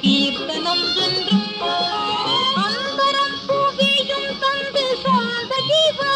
கீர்த்தனம் என்றும் அந்தரம் புவியும் தந்து சொந்த ஜீவன்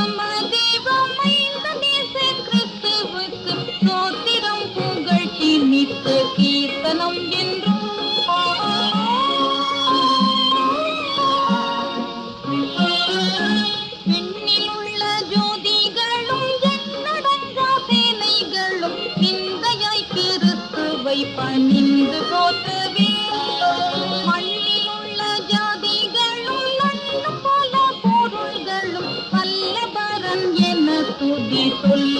கீர்த்து கீர்த்தனம் என்று விண்ணிலுள்ள ஜோதிகளும் என்னடங்கா சேனைகளும் சிந்தையாய் கிறிஸ்துவை பணிந்து போற்றுவே. மண்ணிலுள்ள ஜாதிகளும் நல்ல பல பொருள்களும் பல்லபரன் என துதி சொல்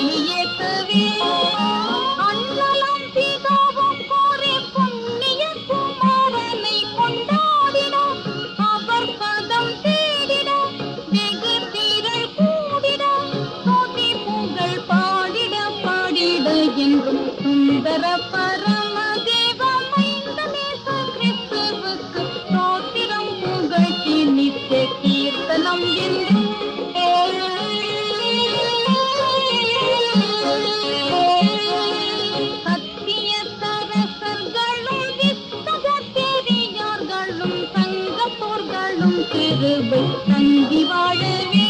தங்கம் போர்களும் திருவை தங்கி வாழவே